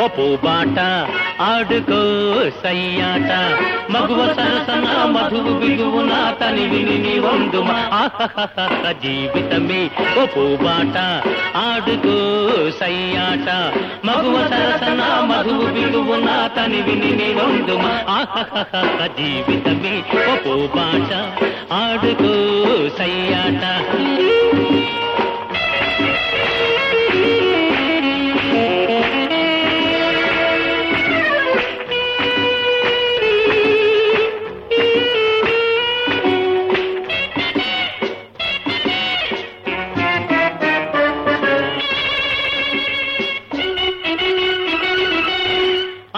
పప్పు బాట ఆడుకో సయ్యాట. మగువ సరసన మధువు బిగువున తని విని వందుమ. ఆహహహ జీవితమే పప్పు బాట ఆడుకో సయ్యాట. మగువ సరసన మధువు బిగువున తని విని వందుమ. ఆహహహ జీవితమే పప్పు బాట ఆడుకో సయ్యాట.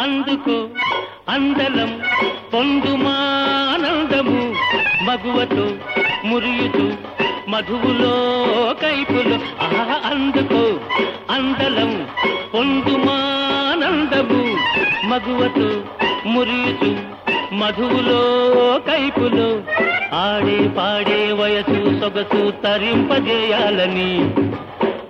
అందుకు అందలం పొందుమానందము మగువతో మురియుతూ మధువులో కైపులు. ఆహ అందుకో అందలం పొందుమానందము మగువతో మురియుతూ మధువులో కైపులు. ఆడే పాడే వయసు సొగసు తరింపజేయాలని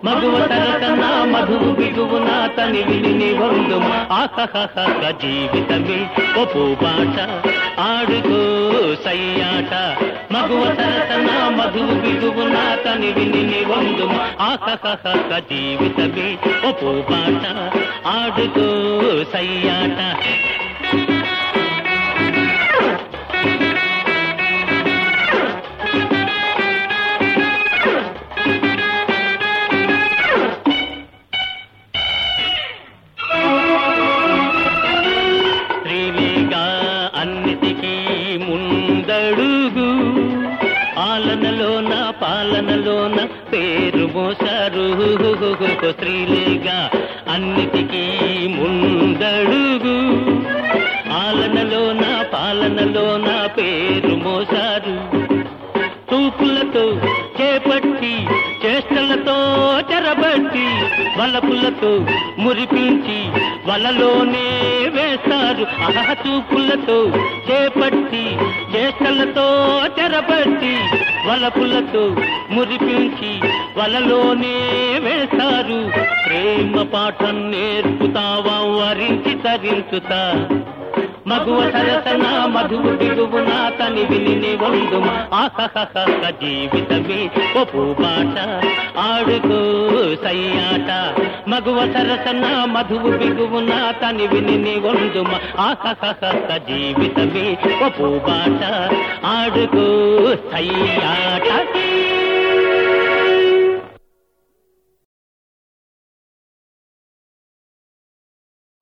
మగువ తరతన మధువు బిగువున తని విని వందుమ. ఆహహహ జీవితమే ఒప్పు బాట. ఆడుకో సయ్యాట. మగువ తరతన మధువు బిగువున తని విని వందుమ. ఆహహహ జీవితమే ఒప్పు బాట. ఆడుకో సయ్యాట. ముందడుగు ఆలనలోన పాలనలోన పేరు మోసారు. స్త్రీలేగా అన్నిటికీ ముందడుగు. ఆలనలోన పాలనలోన పేరు మోసారు. తూపులతో చేపట్టి చేష్టలతో చెరబట్టి వలపులతో మురిపించి వలలోనే వేస్తారు ఆహా చూపులతో చేపట్టి చేష్టలతో చెరబట్టి వలపులతో మురిపించి వలలోనే వేస్తారు ప్రేమ పాఠం నేర్పుతావా వరించి తరించుతా? మగువ సరసన మధువు బిగువున తని విని వందుమ. ఆహహహ జీవితమే ఒప్పు బాట ఆడుకో సయ్యాట. మగువ సరసన మధువు బిగువున తని విని వందుమ. ఆహహహ జీవితమే ఒప్పు బాట ఆడుకో సయ్యాట.